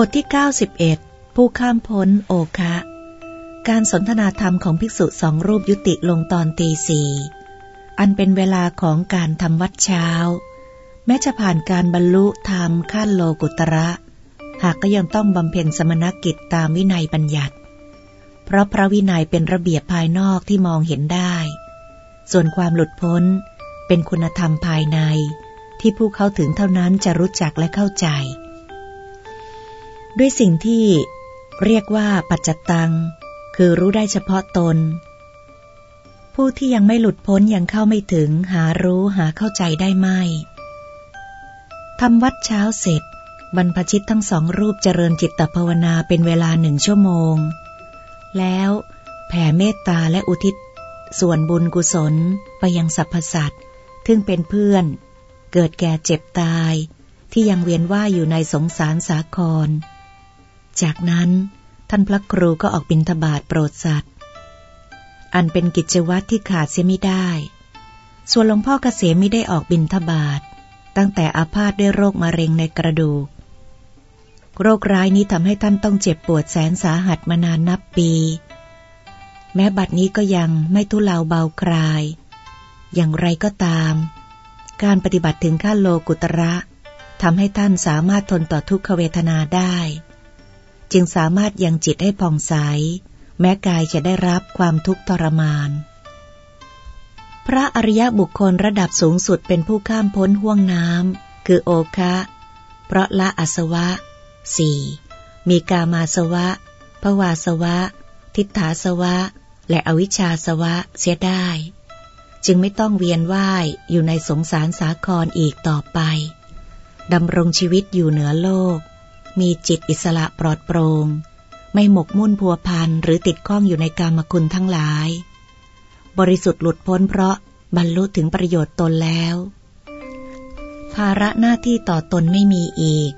บทที่ 91 ผู้ข้ามพ้นโอคะ การสนทนาธรรมของภิกษุสองรูปยุติลงตอนตีสี่อันเป็นเวลาของการทำวัดเช้า แม้จะผ่านการบรรลุธรรมขั้นโลกุตระ หากก็ยังต้องบำเพ็ญสมณกิจตามวินัยบัญญัติ เพราะพระวินัยเป็นระเบียบภายนอกที่มองเห็นได้ ส่วนความหลุดพ้นเป็นคุณธรรมภายใน ที่ผู้เข้าถึงเท่านั้นจะรู้จักและเข้าใจ ด้วยสิ่งที่เรียกว่าปัจจตัง คือรู้ได้เฉพาะตน ผู้ที่ยังไม่หลุดพ้นยังเข้าไม่ถึงหารู้หาเข้าใจได้ไม่ทำวัดเช้าเสร็จบรรพชิตทั้งสองรูปเจริญจิตภาวนาเป็นเวลาหนึ่งชั่วโมง แล้วแผ่เมตตาและอุทิศ ส่วนบุญกุศลไปยังสรรพสัตว์ซึ่งเป็นเพื่อน เกิดแก่เจ็บตาย ที่ยังเวียนว่ายอยู่ในสงสารสาคร จากนั้นท่านพระครูก็ออกบิณฑบาตโปรดสัตว์ อันเป็นกิจวัตรที่ขาดเสียไม่ได้ ส่วนหลวงพ่อเกษมไม่ได้ออกบิณฑบาตตั้งแต่อาพาธด้วยโรคมะเร็งในกระดูก โรคร้ายนี้ทำให้ท่านต้องเจ็บปวดแสนสาหัสมานานนับปี แม้บัดนี้ก็ยังไม่ทุเลาเบาคลาย อย่างไรก็ตาม การปฏิบัติถึงขั้นโลกุตระทำให้ท่านสามารถทนต่อทุกขเวทนาได้ จึงสามารถยังจิตให้ผ่องใส แม้กายจะได้รับความทุกข์ทรมาน พระอริยบุคคลระดับสูงสุดเป็นผู้ข้ามพ้นห่วงน้ำคือโอคะ เพราะละอสวะสี่มีกามาสวะ ภวาสวะ ทิฏฐาสวะ และอวิชชาสวะเสียได้ จึงไม่ต้องเวียนว่ายอยู่ในสงสารสาครอีกต่อไปดำรงชีวิตอยู่เหนือโลก มีจิตอิสระปลอดโปรง่งไม่หมกมุ่นพัวพันหรือติดข้องอยู่ในกามคุณทั้งหลาย บริสุทธิ์หลุดพ้นเพราะบรรลุถึงประโยชน์ตนแล้ว ภาระหน้าที่ต่อตนไม่มีอีก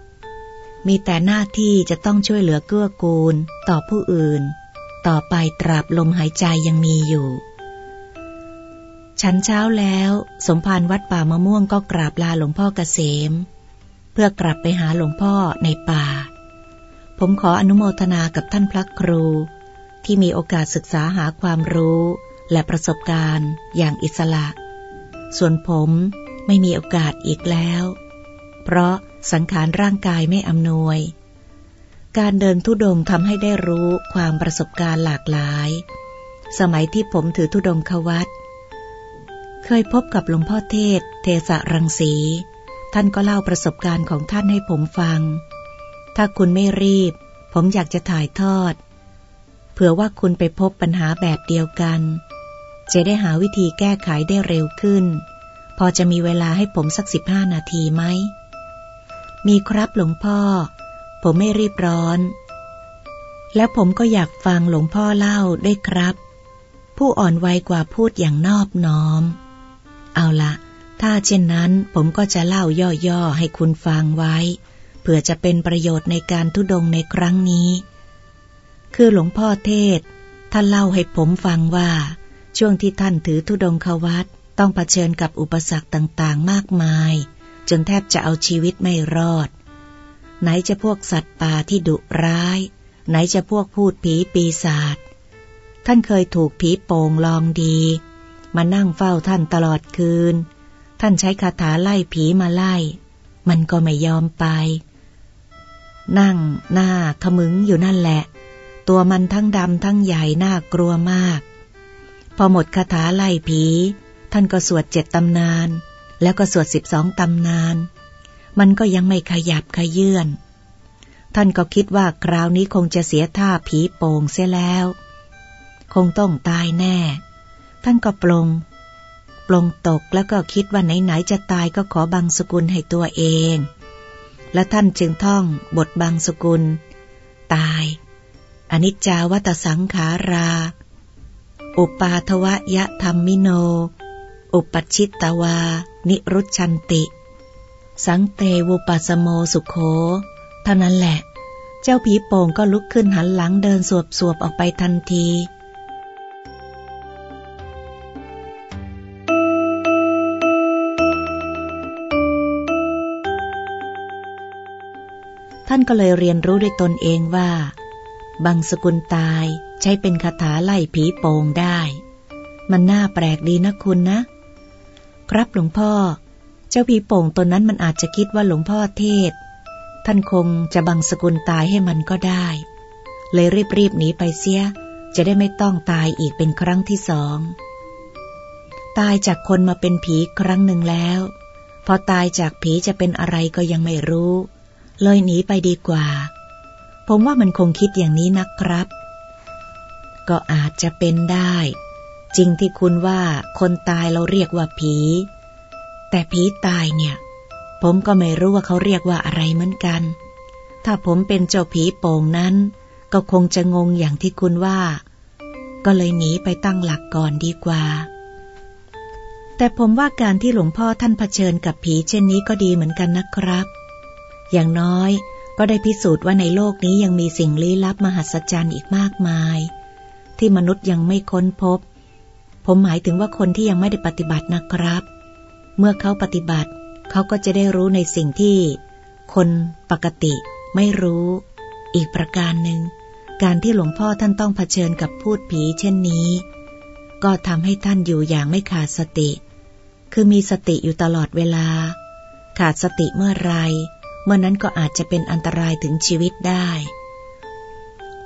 มีแต่หน้าที่จะต้องช่วยเหลือเกื้อกูล ต่อผู้อื่น ต่อไปตราบลมหายใจยังมีอยู่ ชั้นเช้าแล้ว สมภารวัดป่ามะม่วงก็กราบลาหลวงพ่อเกษม พื่อกลับไปหาหลวงพ่อในป่า ผมขออนุโมทนากับท่านพระครู ที่มีโอกาสศึกษาหาความรู้และประสบการณ์อย่างอิสระ ส่วนผมไม่มีโอกาสอีกแล้ว เพราะสังขารร่างกายไม่อำนวย การเดินทุดงทำให้ได้รู้ความประสบการณ์หลากหลาย สมัยที่ผมถือทุดงควัตเคยพบกับหลวงพ่อเทศ เทสะรังสี ท่านก็เล่าประสบการณ์ของท่านให้ผมฟัง ถ้าคุณไม่รีบ ผมอยากจะถ่ายทอด เผื่อว่าคุณไปพบปัญหาแบบเดียวกัน จะได้หาวิธีแก้ไขได้เร็วขึ้น พอจะมีเวลาให้ผมสักสิบห้านาทีไหม มีครับหลวงพ่อ ผมไม่รีบร้อน แล้วผมก็อยากฟังหลวงพ่อเล่าได้ครับ ผู้อ่อนวัยกว่าพูดอย่างนอบน้อม เอาละ ถ้าเช่นนั้นผมก็จะเล่าย่อๆให้คุณฟังไว้ เพื่อจะเป็นประโยชน์ในการทุดงในครั้งนี้ คือหลวงพ่อเทศ ท่านเล่าให้ผมฟังว่า ช่วงที่ท่านถือทุดงควัตต้องเผชิญกับอุปสรรคต่างๆ มากมาย จนแทบจะเอาชีวิตไม่รอด ไหนจะพวกสัตว์ป่าที่ดุร้าย ไหนจะพวกพูดผีปีศาจท่านเคยถูกผีโป่งลองดี มานั่งเฝ้าท่านตลอดคืน ท่านใช้คาถาไล่ผีมาไล่ มันก็ไม่ยอมไป นั่งหน้าขมึงอยู่นั่นแหละ ตัวมันทั้งดำทั้งใหญ่น่ากลัวมาก พอหมดคาถาไล่ผี ท่านก็สวดเจ็ดตำนาน แล้วก็สวดสิบสองตำนาน มันก็ยังไม่ขยับขยื่นท่านก็คิดว่าคราวนี้คงจะเสียท่าผีโป่งเสียแล้ว คงต้องตายแน่ ท่านก็ปลง ลงตกแล้วก็คิดว่าไหนๆจะตายก็ขอบังสกุลให้ตัวเอง และท่านจึงท่องบทบังสกุล ตาย อนิจจาวัตสังขารา อุปาทวะยะธรรมมิโน อุปชิตตวา นิรุชันติ สังเตวุปัสโมสุขโข เท่านั้นแหละ เจ้าผีโป่งก็ลุกขึ้นหันหลังเดินสวบสวบออกไปทันที ท่านก็เลยเรียนรู้ด้วยตนเองว่าบังสกุลตายใช้เป็นคาถาไล่ผีโป่งได้ มันน่าแปลกดีนะคุณนะ ครับหลวงพ่อ เจ้าผีโป่งตนนั้นมันอาจจะคิดว่าหลวงพ่อเทศ ท่านคงจะบังสกุลตายให้มันก็ได้ เลยรีบๆหนีไปเสีย จะได้ไม่ต้องตายอีกเป็นครั้งที่สอง ตายจากคนมาเป็นผีครั้งหนึ่งแล้ว พอตายจากผีจะเป็นอะไรก็ยังไม่รู้ เลยหนีไปดีกว่า ผมว่ามันคงคิดอย่างนี้นะครับ ก็อาจจะเป็นได้ จริงที่คุณว่าคนตายเราเรียกว่าผี แต่ผีตายเนี่ย ผมก็ไม่รู้ว่าเขาเรียกว่าอะไรเหมือนกัน ถ้าผมเป็นเจ้าผีโป่งนั้น ก็คงจะงงอย่างที่คุณว่า ก็เลยหนีไปตั้งหลักก่อนดีกว่าแต่ผมว่าการที่หลวงพ่อท่านเผชิญกับผีเช่นนี้ก็ดีเหมือนกันนะครับ อย่างน้อยก็ได้พิสูจน์ว่าในโลกนี้ยังมีสิ่งลี้ลับมหัศจรรย์อีกมากมาย ที่มนุษย์ยังไม่ค้นพบ ผมหมายถึงว่าคนที่ยังไม่ได้ปฏิบัตินะครับ เมื่อเขาปฏิบัติเขาก็จะได้รู้ในสิ่งที่ คนปกติไม่รู้ อีกประการหนึ่ง การที่หลวงพ่อท่านต้องเผชิญกับพูดผีเช่นนี้ ก็ทำให้ท่านอยู่อย่างไม่ขาดสติ คือมีสติอยู่ตลอดเวลา ขาดสติเมื่อไร มื่อนั้นก็อาจจะเป็นอันตรายถึงชีวิตได้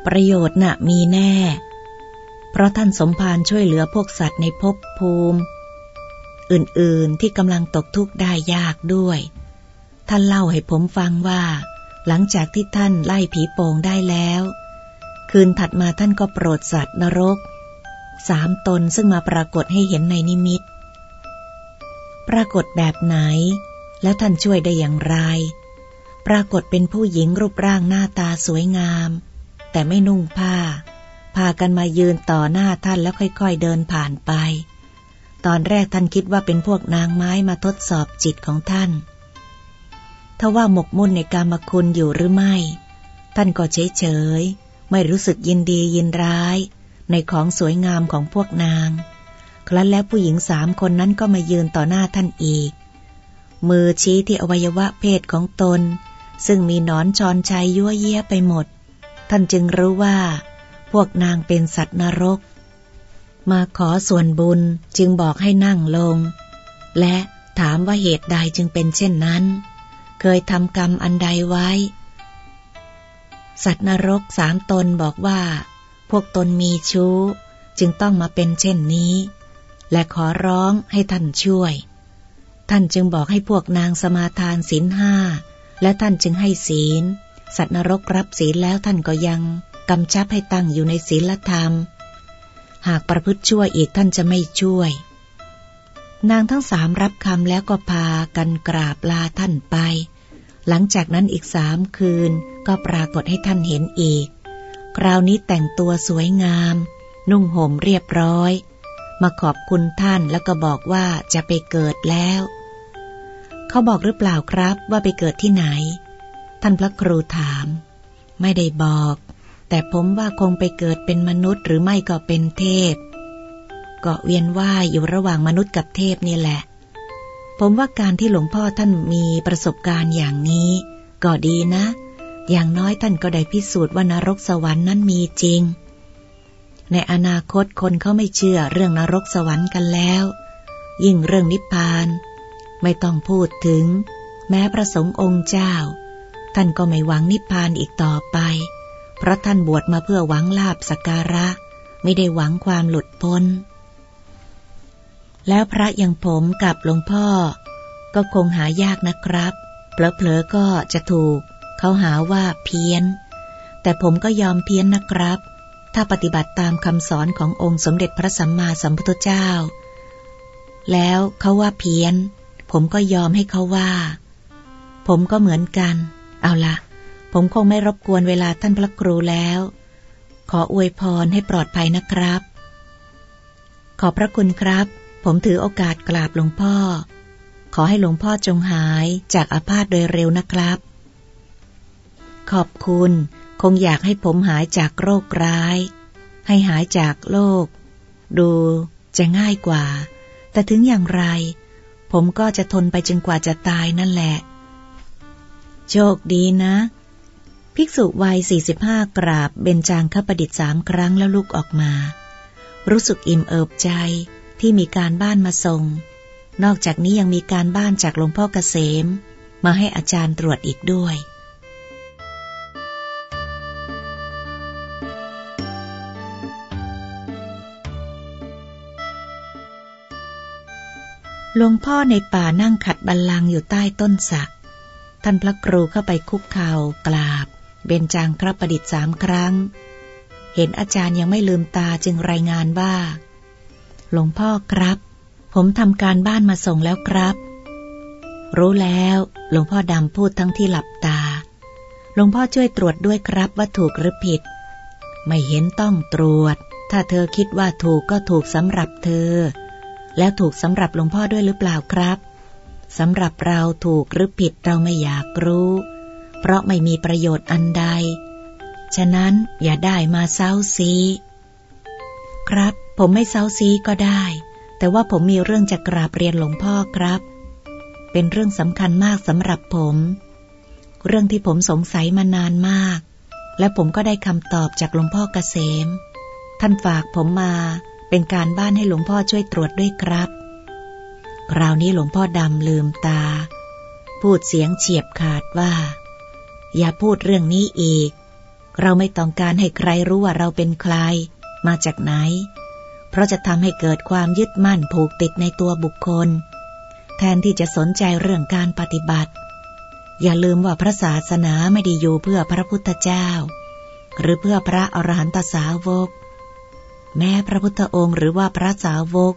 ประโยชน์น่ะมีแน่ เพราะท่านสมภารช่วยเหลือพวกสัตว์ในภพภูมิ อื่นๆที่กำลังตกทุกข์ได้ยากด้วย ท่านเล่าให้ผมฟังว่า หลังจากที่ท่านไล่ผีโป่งได้แล้ว คืนถัดมาท่านก็โปรดสัตว์นรกสามตนซึ่งมาปรากฏให้เห็นในนิมิต ปรากฏแบบไหน แล้วท่านช่วยได้อย่างไร ปรากฏเป็นผู้หญิงรูปร่างหน้าตาสวยงาม แต่ไม่นุ่งผ้า พากันมายืนต่อหน้าท่านแล้วค่อยๆเดินผ่านไป ตอนแรกท่านคิดว่าเป็นพวกนางไม้มาทดสอบจิตของท่านถ้าว่าหมกมุ่นในกามคุณอยู่หรือไม่ ท่านก็เฉยเฉยไม่รู้สึกยินดียินร้าย ในของสวยงามของพวกนาง ครั้นแล้วผู้หญิงสามคนนั้นก็มายืนต่อหน้าท่านอีก มือชี้ที่อวัยวะเพศของตน ซึ่งมีนอนชอนชัยยั่วเยี่ยไปหมด ท่านจึงรู้ว่า พวกนางเป็นสัตว์นรก มาขอส่วนบุญจึงบอกให้นั่งลง และถามว่าเหตุใดจึงเป็นเช่นนั้น เคยทำกรรมอันใดไว้ สัตว์นรกสามตนบอกว่า พวกตนมีชู้ จึงต้องมาเป็นเช่นนี้ และขอร้องให้ท่านช่วย ท่านจึงบอกให้พวกนางสมาทานศีลห้า และท่านจึงให้ศีล สัตว์นรกรับศีลแล้วท่านก็ยังกำชับให้ตั้งอยู่ในศีลธรรม หากประพฤติชั่วอีกท่านจะไม่ช่วย นางทั้งสามรับคำแล้วก็พากันกราบลาท่านไป หลังจากนั้นอีกสามคืนก็ปรากฏให้ท่านเห็นอีก คราวนี้แต่งตัวสวยงาม นุ่งห่มเรียบร้อย มาขอบคุณท่านแล้วก็บอกว่าจะไปเกิดแล้ว เขาบอกหรือเปล่าครับว่าไปเกิดที่ไหน ท่านพระครูถาม ไม่ได้บอก แต่ผมว่าคงไปเกิดเป็นมนุษย์หรือไม่ก็เป็นเทพ ก็เวียนว่ายอยู่ระหว่างมนุษย์กับเทพนี่แหละ ผมว่าการที่หลวงพ่อท่านมีประสบการณ์อย่างนี้ ก็ดีนะ อย่างน้อยท่านก็ได้พิสูจน์ว่านรกสวรรค์นั้นมีจริง ในอนาคตคนเขาไม่เชื่อเรื่องนรกสวรรค์กันแล้ว ยิ่งเรื่องนิพพาน ไม่ต้องพูดถึง แม้พระสงฆ์องค์เจ้า ท่านก็ไม่หวังนิพพานอีกต่อไป เพราะท่านบวชมาเพื่อหวังลาบสกการะ ไม่ได้หวังความหลุดพ้น แล้วพระอย่างผมกับหลวงพ่อ ก็คงหายากนะครับเผลอๆก็จะถูก เขาหาว่าเพี้ยน แต่ผมก็ยอมเพี้ยนนะครับ ถ้าปฏิบัติตามคำสอนขององค์สมเด็จพระสัมมาสัมพุทธเจ้า แล้วเขาว่าเพี้ยน ผมก็ยอมให้เขาว่า ผมก็เหมือนกัน เอาละ ผมคงไม่รบกวนเวลาท่านพระครูแล้ว ขออวยพรให้ปลอดภัยนะครับ ขอพระคุณครับ ผมถือโอกาสกราบหลวงพ่อ ขอให้หลวงพ่อจงหายจากอาพาธโดยเร็วนะครับ ขอบคุณคงอยากให้ผมหายจากโรคร้าย ให้หายจากโรคดูจะง่ายกว่า แต่ถึงอย่างไร ผมก็จะทนไปจนกว่าจะตายนั่นแหละ โชคดีนะ ภิกษุวัย 45 กราบเบญจางคประดิษฐ์สามครั้งแล้วลุกออกมา รู้สึกอิ่มเอิบใจที่มีการบ้านมาส่ง นอกจากนี้ยังมีการบ้านจากหลวงพ่อเกษม มาให้อาจารย์ตรวจอีกด้วย หลวงพ่อในป่านั่งขัดบัลลังก์อยู่ใต้ต้นสัก ท่านพระครูเข้าไปคุกเข่ากราบ เบญจางครับประดิษฐ์สามครั้ง เห็นอาจารย์ยังไม่ลืมตาจึงรายงานว่า หลวงพ่อครับ ผมทำการบ้านมาส่งแล้วครับ รู้แล้ว หลวงพ่อดำพูดทั้งที่หลับตา หลวงพ่อช่วยตรวจด้วยครับว่าถูกหรือผิด ไม่เห็นต้องตรวจ ถ้าเธอคิดว่าถูกก็ถูกสำหรับเธอ แล้วถูกสำหรับหลวงพ่อด้วยหรือเปล่าครับสำหรับเราถูกหรือผิดเราไม่อยากรู้ เพราะไม่มีประโยชน์อันใด ฉะนั้นอย่าได้มาเซ้าซี ครับ ผมไม่เซ้าซีก็ได้ แต่ว่าผมมีเรื่องจะกราบเรียนหลวงพ่อครับ เป็นเรื่องสำคัญมากสำหรับผม เรื่องที่ผมสงสัยมานานมาก และผมก็ได้คำตอบจากหลวงพ่อเกษม ท่านฝากผมมา เป็นการบ้านให้หลวงพ่อช่วยตรวจด้วยครับ คราวนี้หลวงพ่อดำลืมตา พูดเสียงเฉียบขาดว่า อย่าพูดเรื่องนี้อีก เราไม่ต้องการให้ใครรู้ว่าเราเป็นใคร มาจากไหน เพราะจะทำให้เกิดความยึดมั่นผูกติดในตัวบุคคล แทนที่จะสนใจเรื่องการปฏิบัติ อย่าลืมว่าพระศาสนาไม่ได้อยู่เพื่อพระพุทธเจ้า หรือเพื่อพระอรหันตสาวก แม้พระพุทธองค์หรือว่าพระสาวก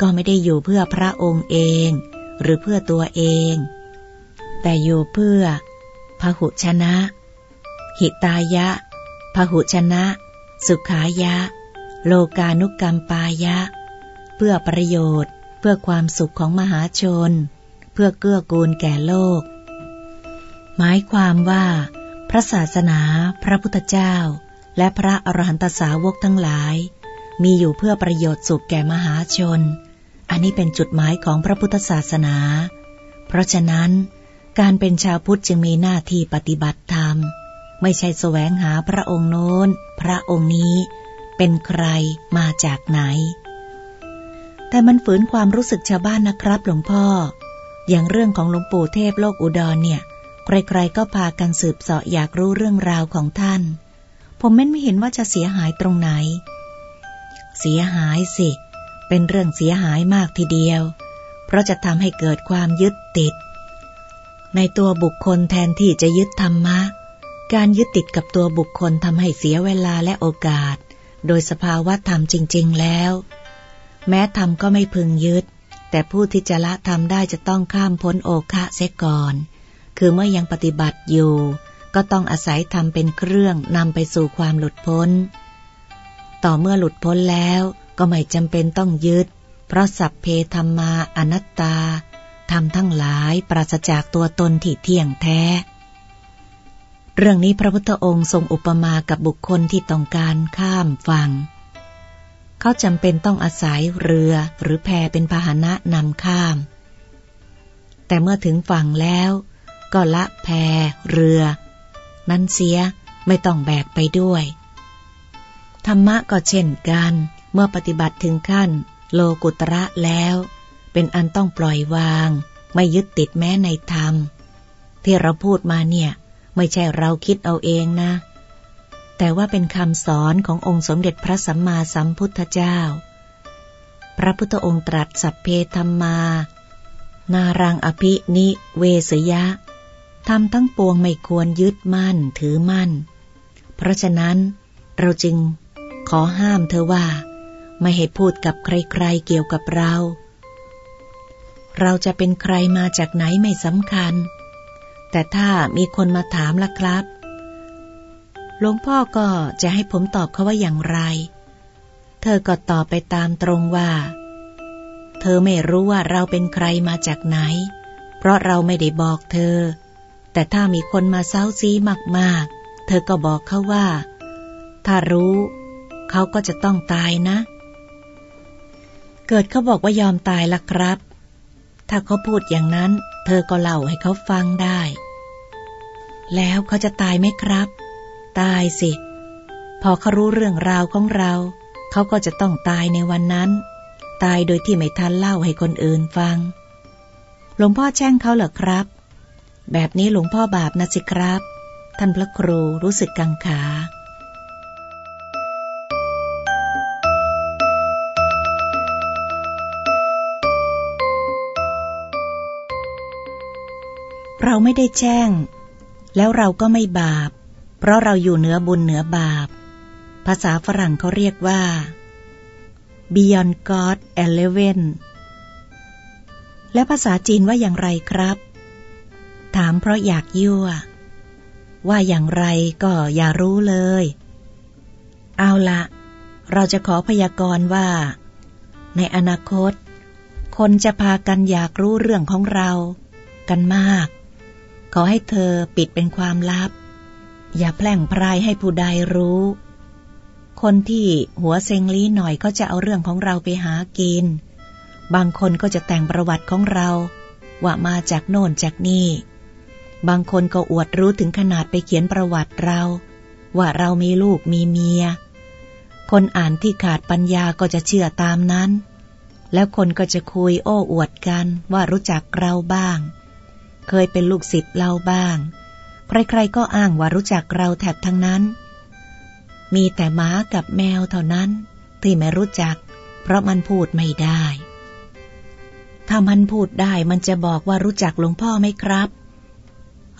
ก็ไม่ได้อยู่เพื่อพระองค์เอง หรือเพื่อตัวเอง แต่อยู่เพื่อพหุชนะ หิตายะพหุชนะ สุขายะ โลกานุกรรมปายะ เพื่อประโยชน์ เพื่อความสุขของมหาชน เพื่อเกื้อกูลแก่โลก หมายความว่า พระศาสนา พระพุทธเจ้า และพระอรหันตสาวกทั้งหลาย มีอยู่เพื่อประโยชน์สุขแก่มหาชน อันนี้เป็นจุดหมายของพระพุทธศาสนา เพราะฉะนั้น การเป็นชาวพุทธจึงมีหน้าที่ปฏิบัติธรรม ไม่ใช่แสวงหาพระองค์โน้น พระองค์นี้ เป็นใครมาจากไหน แต่มันฝืนความรู้สึกชาวบ้านนะครับหลวงพ่อ อย่างเรื่องของหลวงปู่เทพโลกอุดรเนี่ย ใครๆก็พากันสืบเสาะอยากรู้เรื่องราวของท่าน ผมไม่เห็นว่าจะเสียหายตรงไหน เสียหายสิ เป็นเรื่องเสียหายมากทีเดียว เพราะจะทำให้เกิดความยึดติด ในตัวบุคคลแทนที่จะยึดธรรมะ การยึดติดกับตัวบุคคลทำให้เสียเวลาและโอกาส โดยสภาวะธรรมจริง ๆ แล้ว แม้ธรรมก็ไม่พึงยึด แต่ผู้ที่จะละธรรมได้จะต้องข้ามพ้นโอคะเสียก่อน คือเมื่อยังปฏิบัติอยู่ ก็ต้องอาศัยธรรมเป็นเครื่องนำไปสู่ความหลุดพ้น ต่อเมื่อหลุดพ้นแล้วก็ไม่จำเป็นต้องยึด เพราะสัพเพธรรมาอนัตตาทำทั้งหลายปราศจากตัวตนที่เที่ยงแท้ เรื่องนี้พระพุทธองค์ทรงอุปมากับบุคคลที่ต้องการข้ามฝั่ง เขาจำเป็นต้องอาศัยเรือหรือแพเป็นพาหนะนำข้าม แต่เมื่อถึงฝั่งแล้ว ก็ละแพเรือ นั้นเสียไม่ต้องแบกไปด้วย ธรรมะก็เช่นกัน เมื่อปฏิบัติถึงขั้น โลกุตระแล้ว เป็นอันต้องปล่อยวาง ไม่ยึดติดแม้ในธรรม ที่เราพูดมาเนี่ย ไม่ใช่เราคิดเอาเองนะ แต่ว่าเป็นคำสอนขององค์สมเด็จพระสัมมาสัมพุทธเจ้า พระพุทธองค์ตรัสสัพเพธรรมา นารังอภินิเวสยะทำทั้งปวงไม่ควรยึดมั่นถือมั่น เพราะฉะนั้นเราจึง ขอห้ามเธอว่า ไม่ให้พูดกับใครๆเกี่ยวกับเรา เราจะเป็นใครมาจากไหนไม่สำคัญ แต่ถ้ามีคนมาถามล่ะครับหลวงพ่อก็จะให้ผมตอบเขาว่าอย่างไร เธอก็ตอบไปตามตรงว่า เธอไม่รู้ว่าเราเป็นใครมาจากไหน เพราะเราไม่ได้บอกเธอ แต่ถ้ามีคนมาเซ้าซีมากๆ เธอก็บอกเขาว่า ถ้ารู้ เขาก็จะต้องตายนะ เกิดเขาบอกว่ายอมตายละครับ ถ้าเขาพูดอย่างนั้น เธอก็เล่าให้เขาฟังได้ แล้วเขาจะตายไหมครับ ตายสิ พอเขารู้เรื่องราวของเรา เขาก็จะต้องตายในวันนั้น ตายโดยที่ไม่ทันเล่าให้คนอื่นฟัง หลวงพ่อแช่งเขาเหรอครับ แบบนี้หลวงพ่อบาปนะสิครับ ท่านพระครูรู้สึกกังขา เราไม่ได้แจ้งแล้วเราก็ไม่บาป เพราะเราอยู่เหนือบุญเหนือบาป ภาษาฝรั่งเขาเรียกว่า beyond God eleven และภาษาจีนว่าอย่างไรครับ ถามเพราะอยากยั่ว ว่าอย่างไรก็อย่ารู้เลย เอาละเราจะขอพยากรณ์ว่า ในอนาคต คนจะพากันอยากรู้เรื่องของเรา กันมาก ขอให้เธอปิดเป็นความลับ อย่าแพร่งพรายให้ผู้ใดรู้ คนที่หัวเซ็งลี้หน่อยก็จะเอาเรื่องของเราไปหากิน บางคนก็จะแต่งประวัติของเรา ว่ามาจากโน่นจากนี่ บางคนก็อวดรู้ถึงขนาดไปเขียนประวัติเรา ว่าเรามีลูกมีเมีย คนอ่านที่ขาดปัญญาก็จะเชื่อตามนั้น แล้วคนก็จะคุยโอ้อวดกันว่ารู้จักเราบ้าง เคยเป็นลูกศิษย์เราบ้าง ใครๆก็อ้างว่ารู้จักเราแถบทั้งนั้น มีแต่หมากับแมวเท่านั้นที่ไม่รู้จัก เพราะมันพูดไม่ได้ ถ้ามันพูดได้มันจะบอกว่ารู้จักหลวงพ่อไหมครับ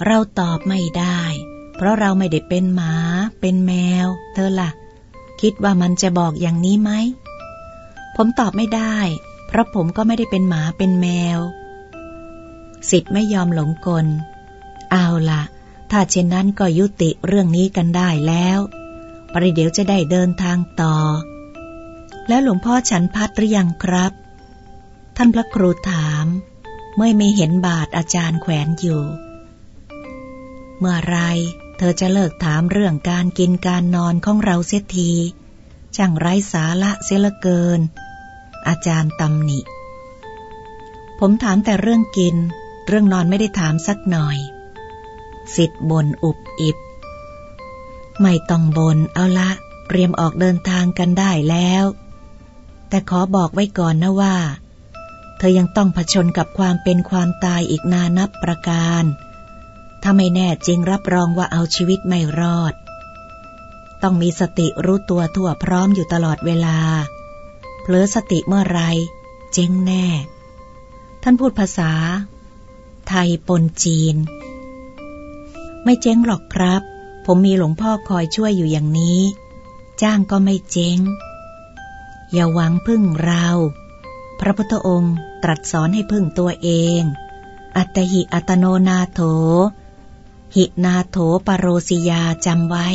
เราตอบไม่ได้ เพราะเราไม่ได้เป็นหมา เป็นแมว เธอละ่ะ คิดว่ามันจะบอกอย่างนี้ไหม ผมตอบไม่ได้ เพราะผมก็ไม่ได้เป็นหมาเป็นแมว สิทธิ์ไม่ยอมหลงกล เอาละถ้าเช่นนั้นก็ยุติเรื่องนี้กันได้แล้วปริเดี๋ยวจะได้เดินทางต่อ แล้วหลวงพ่อฉันพัดหรือยังครับ ท่านพระครูถาม เมื่อไม่เห็นบาทอาจารย์แขวนอยู่ เมื่อไรเธอจะเลิกถามเรื่องการกินการนอนของเราเสียทีช่างไร้สาระเสียละเกิน อาจารย์ตำหนิ ผมถามแต่เรื่องกิน เรื่องนอนไม่ได้ถามสักหน่อยสิทธิ์บนอุบอิบ ไม่ต้องบนเอาละ เตรียมออกเดินทางกันได้แล้ว แต่ขอบอกไว้ก่อนนะว่า เธอยังต้องผชนกับความเป็นความตายอีกนานับประการ ถ้าไม่แน่จริงรับรองว่าเอาชีวิตไม่รอด ต้องมีสติรู้ตัวทั่วพร้อมอยู่ตลอดเวลา เผลอสติเมื่อไร เจ๊งแน่ ท่านพูดภาษา ไทยปนจีน ไม่เจ๊งหรอกครับ ผมมีหลวงพ่อคอยช่วยอยู่อย่างนี้ จ้างก็ไม่เจ๊ง อย่าหวังพึ่งเรา พระพุทธองค์ตรัสสอนให้พึ่งตัวเอง อัตหิอัตโนนาโถ หินาโถปโรสิยาจำไว้